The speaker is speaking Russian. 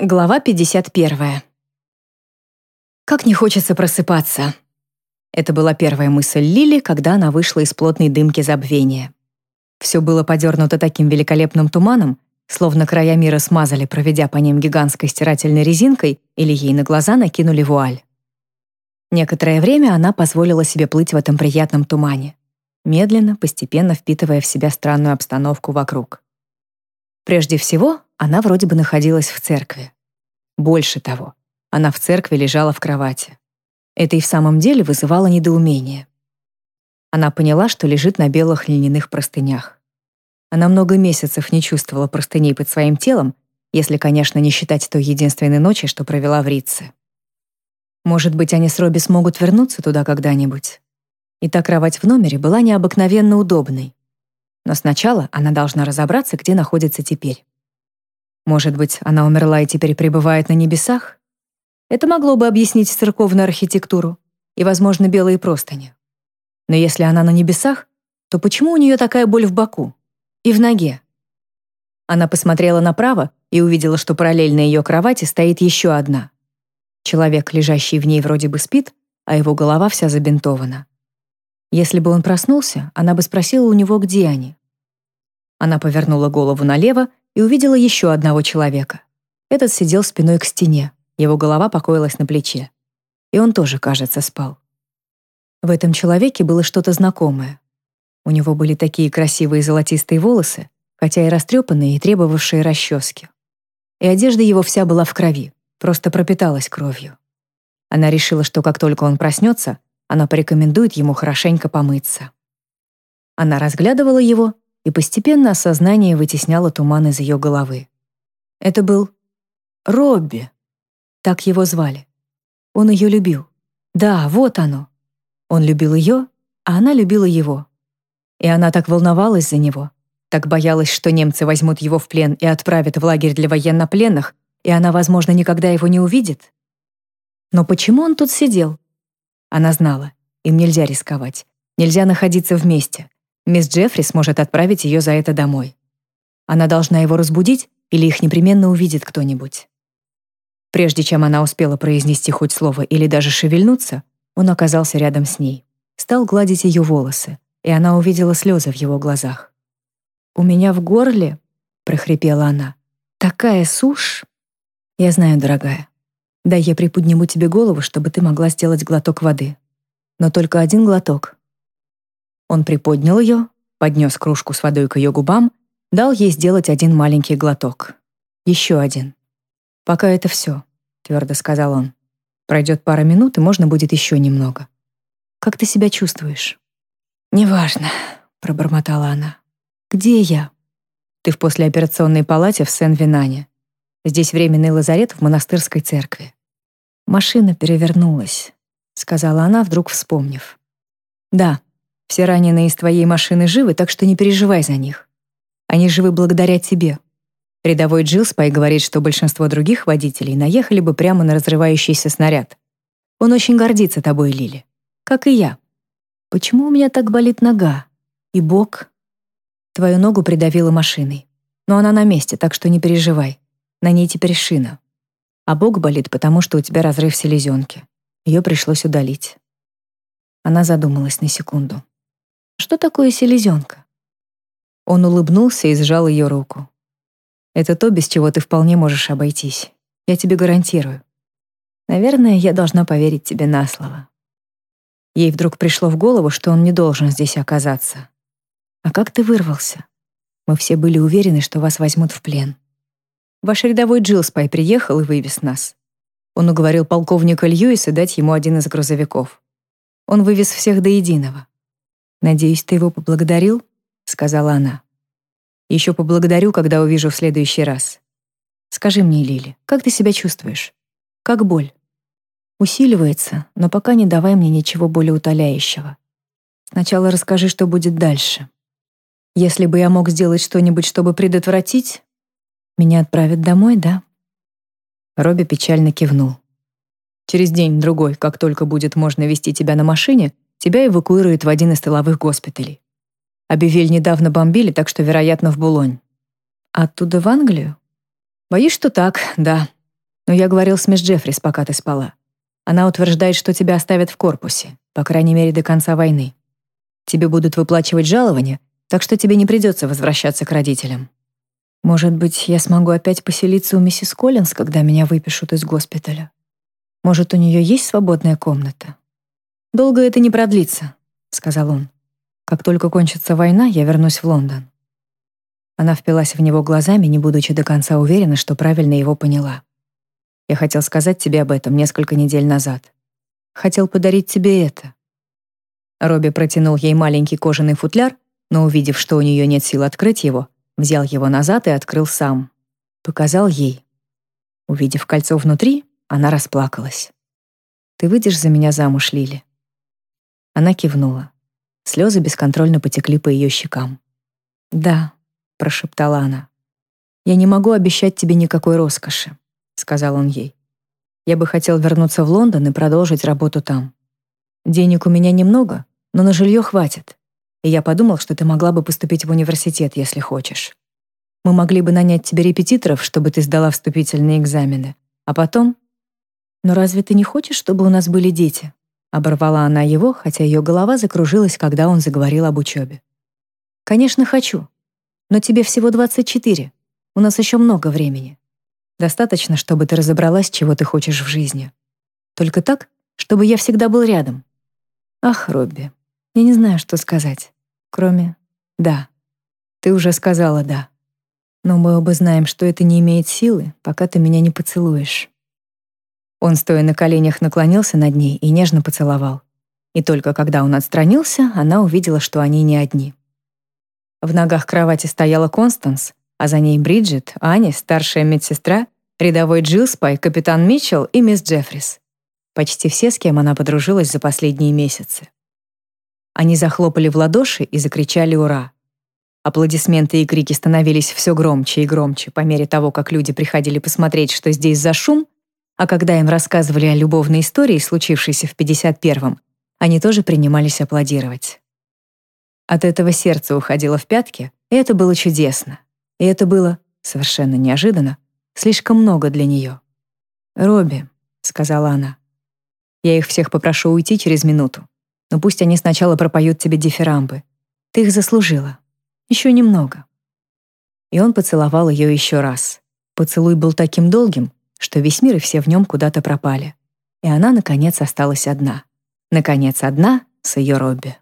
Глава 51. Как не хочется просыпаться. Это была первая мысль Лили, когда она вышла из плотной дымки забвения. Все было подернуто таким великолепным туманом, словно края мира смазали, проведя по ним гигантской стирательной резинкой или ей на глаза накинули вуаль. Некоторое время она позволила себе плыть в этом приятном тумане, медленно, постепенно впитывая в себя странную обстановку вокруг. Прежде всего, она вроде бы находилась в церкви. Больше того, она в церкви лежала в кровати. Это и в самом деле вызывало недоумение. Она поняла, что лежит на белых льняных простынях. Она много месяцев не чувствовала простыней под своим телом, если, конечно, не считать той единственной ночи, что провела в Рице. Может быть, они с Робби смогут вернуться туда когда-нибудь. И та кровать в номере была необыкновенно удобной. Но сначала она должна разобраться, где находится теперь. Может быть, она умерла и теперь пребывает на небесах? Это могло бы объяснить церковную архитектуру и, возможно, белые простыни. Но если она на небесах, то почему у нее такая боль в боку и в ноге? Она посмотрела направо и увидела, что параллельно ее кровати стоит еще одна. Человек, лежащий в ней, вроде бы спит, а его голова вся забинтована. Если бы он проснулся, она бы спросила у него, где они. Она повернула голову налево и увидела еще одного человека. Этот сидел спиной к стене, его голова покоилась на плече. И он тоже, кажется, спал. В этом человеке было что-то знакомое. У него были такие красивые золотистые волосы, хотя и растрепанные и требовавшие расчески. И одежда его вся была в крови, просто пропиталась кровью. Она решила, что как только он проснется, она порекомендует ему хорошенько помыться. Она разглядывала его и постепенно осознание вытесняло туман из ее головы. Это был Робби. Так его звали. Он ее любил. Да, вот оно. Он любил ее, а она любила его. И она так волновалась за него, так боялась, что немцы возьмут его в плен и отправят в лагерь для военнопленных, и она, возможно, никогда его не увидит. Но почему он тут сидел? Она знала, им нельзя рисковать, нельзя находиться вместе. Мисс Джеффри сможет отправить ее за это домой. Она должна его разбудить или их непременно увидит кто-нибудь. Прежде чем она успела произнести хоть слово или даже шевельнуться, он оказался рядом с ней, стал гладить ее волосы, и она увидела слезы в его глазах. «У меня в горле», — прохрипела она, — «такая сушь». «Я знаю, дорогая. Да, я приподниму тебе голову, чтобы ты могла сделать глоток воды. Но только один глоток, он приподнял ее, поднес кружку с водой к ее губам, дал ей сделать один маленький глоток. Еще один. «Пока это все», — твердо сказал он. «Пройдет пара минут, и можно будет еще немного. Как ты себя чувствуешь?» «Неважно», — пробормотала она. «Где я?» «Ты в послеоперационной палате в Сен-Винане. Здесь временный лазарет в монастырской церкви». «Машина перевернулась», — сказала она, вдруг вспомнив. «Да, все раненые из твоей машины живы, так что не переживай за них. Они живы благодаря тебе. Рядовой Джилл Спай говорит, что большинство других водителей наехали бы прямо на разрывающийся снаряд. Он очень гордится тобой, Лили. Как и я. Почему у меня так болит нога? И бок? Твою ногу придавило машиной. Но она на месте, так что не переживай. На ней теперь шина. А бок болит, потому что у тебя разрыв селезенки. Ее пришлось удалить. Она задумалась на секунду. Что такое селезенка?» Он улыбнулся и сжал ее руку. «Это то, без чего ты вполне можешь обойтись. Я тебе гарантирую. Наверное, я должна поверить тебе на слово». Ей вдруг пришло в голову, что он не должен здесь оказаться. «А как ты вырвался? Мы все были уверены, что вас возьмут в плен. Ваш рядовой Джилспай приехал и вывез нас. Он уговорил полковника Льюиса дать ему один из грузовиков. Он вывез всех до единого. «Надеюсь, ты его поблагодарил?» — сказала она. «Еще поблагодарю, когда увижу в следующий раз. Скажи мне, Лили, как ты себя чувствуешь? Как боль?» «Усиливается, но пока не давай мне ничего более утоляющего. Сначала расскажи, что будет дальше. Если бы я мог сделать что-нибудь, чтобы предотвратить, меня отправят домой, да?» Робби печально кивнул. «Через день-другой, как только будет можно вести тебя на машине, тебя эвакуируют в один из тыловых госпиталей. Абивель недавно бомбили, так что, вероятно, в Булонь. Оттуда в Англию? Боюсь, что так, да. Но я говорил с мисс Джеффрис, пока ты спала. Она утверждает, что тебя оставят в корпусе, по крайней мере, до конца войны. Тебе будут выплачивать жалование, так что тебе не придется возвращаться к родителям. Может быть, я смогу опять поселиться у миссис Коллинз, когда меня выпишут из госпиталя? Может, у нее есть свободная комната? Долго это не продлится, сказал он. Как только кончится война, я вернусь в Лондон. Она впилась в него глазами, не будучи до конца уверена, что правильно его поняла. Я хотел сказать тебе об этом несколько недель назад. Хотел подарить тебе это. Робби протянул ей маленький кожаный футляр, но увидев, что у нее нет сил открыть его, взял его назад и открыл сам. Показал ей. Увидев кольцо внутри, она расплакалась. «Ты выйдешь за меня замуж, Лили?» Она кивнула. Слезы бесконтрольно потекли по ее щекам. «Да», — прошептала она. «Я не могу обещать тебе никакой роскоши», — сказал он ей. «Я бы хотел вернуться в Лондон и продолжить работу там. Денег у меня немного, но на жилье хватит и я подумал, что ты могла бы поступить в университет, если хочешь. Мы могли бы нанять тебе репетиторов, чтобы ты сдала вступительные экзамены. А потом... Но разве ты не хочешь, чтобы у нас были дети? Оборвала она его, хотя ее голова закружилась, когда он заговорил об учебе. Конечно, хочу. Но тебе всего 24. У нас еще много времени. Достаточно, чтобы ты разобралась, чего ты хочешь в жизни. Только так, чтобы я всегда был рядом. Ах, Робби, я не знаю, что сказать. Кроме «да». Ты уже сказала «да». Но мы оба знаем, что это не имеет силы, пока ты меня не поцелуешь. Он, стоя на коленях, наклонился над ней и нежно поцеловал. И только когда он отстранился, она увидела, что они не одни. В ногах кровати стояла Констанс, а за ней Бриджит, Аня, старшая медсестра, рядовой Джилспай, капитан Митчелл и мисс Джеффрис. Почти все, с кем она подружилась за последние месяцы. Они захлопали в ладоши и закричали «Ура!». Аплодисменты и крики становились все громче и громче по мере того, как люди приходили посмотреть, что здесь за шум, а когда им рассказывали о любовной истории, случившейся в 51-м, они тоже принимались аплодировать. От этого сердце уходило в пятки, и это было чудесно. И это было, совершенно неожиданно, слишком много для нее. «Робби», — сказала она, — «я их всех попрошу уйти через минуту но пусть они сначала пропоют тебе дифирамбы. Ты их заслужила. Еще немного». И он поцеловал ее еще раз. Поцелуй был таким долгим, что весь мир и все в нем куда-то пропали. И она, наконец, осталась одна. Наконец, одна с ее Робби.